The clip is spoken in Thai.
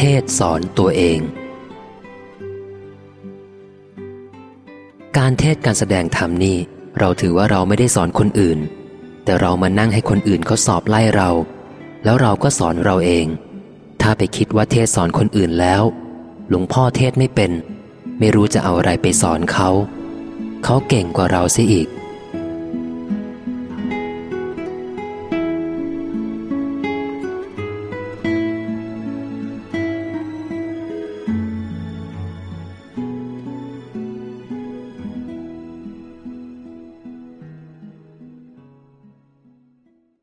ทศสอนตัวเอง การเทศการแสดงธรรมนี่ เราถือว่าเราไม่ได้สอนคนอื่น แต่เรามานั่งให้คนอื่นเขาสอบไล่เรา แล้วเราก็สอนเราเอง ถ้าไปคิดว่าเทศสอนคนอื่นแล้ว หลวงพ่อเทศไม่เป็น ไม่รู้จะเอาอะไรไปสอนเขา เขาเก่งกว่าเราเสียอีก